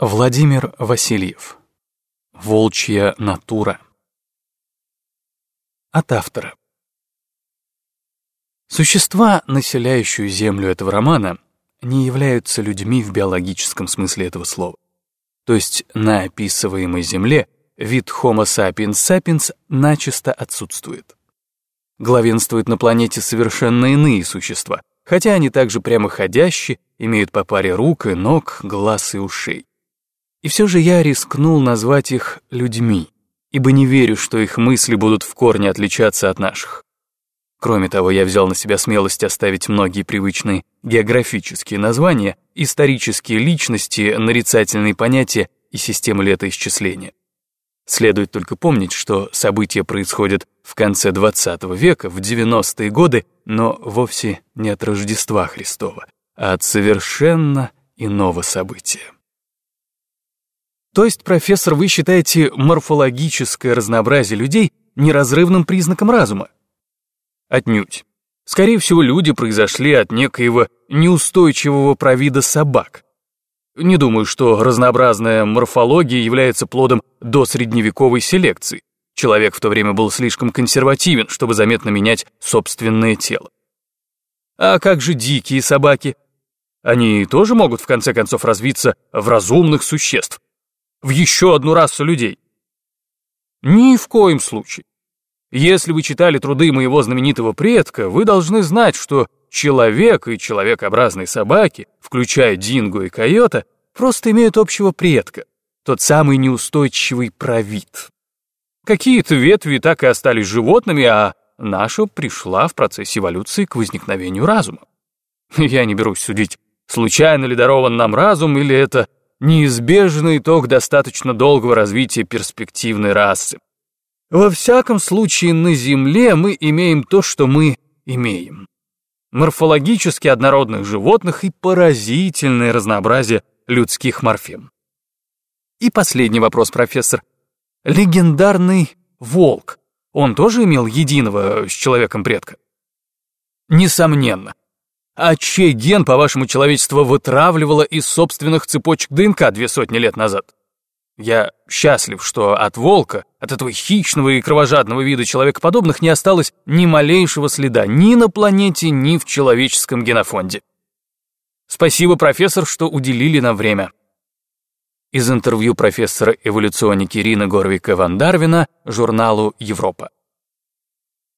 Владимир Васильев. Волчья натура. От автора. Существа, населяющие землю этого романа, не являются людьми в биологическом смысле этого слова. То есть на описываемой земле вид Homo sapiens sapiens начисто отсутствует. Главенствуют на планете совершенно иные существа, хотя они также прямоходящие, имеют по паре рук и ног, глаз и ушей. И все же я рискнул назвать их людьми, ибо не верю, что их мысли будут в корне отличаться от наших. Кроме того, я взял на себя смелость оставить многие привычные географические названия, исторические личности, нарицательные понятия и системы летоисчисления. Следует только помнить, что события происходят в конце XX века, в 90-е годы, но вовсе не от Рождества Христова, а от совершенно иного события. То есть, профессор, вы считаете морфологическое разнообразие людей неразрывным признаком разума? Отнюдь. Скорее всего, люди произошли от некоего неустойчивого провида собак. Не думаю, что разнообразная морфология является плодом досредневековой селекции. Человек в то время был слишком консервативен, чтобы заметно менять собственное тело. А как же дикие собаки? Они тоже могут в конце концов развиться в разумных существ, в еще одну расу людей? Ни в коем случае. Если вы читали труды моего знаменитого предка, вы должны знать, что человек и человекообразные собаки, включая динго и койота, просто имеют общего предка, тот самый неустойчивый провид. Какие-то ветви так и остались животными, а наша пришла в процессе эволюции к возникновению разума. Я не берусь судить, случайно ли дарован нам разум, или это неизбежный итог достаточно долгого развития перспективной расы. Во всяком случае, на Земле мы имеем то, что мы имеем. Морфологически однородных животных и поразительное разнообразие людских морфем. И последний вопрос, профессор. Легендарный волк, он тоже имел единого с человеком предка? Несомненно. А чей ген, по-вашему, человечество вытравливало из собственных цепочек ДНК две сотни лет назад? Я счастлив, что от волка, от этого хищного и кровожадного вида человекоподобных не осталось ни малейшего следа ни на планете, ни в человеческом генофонде. Спасибо, профессор, что уделили нам время. Из интервью профессора эволюционики Рины Горвика Ван Дарвина журналу «Европа».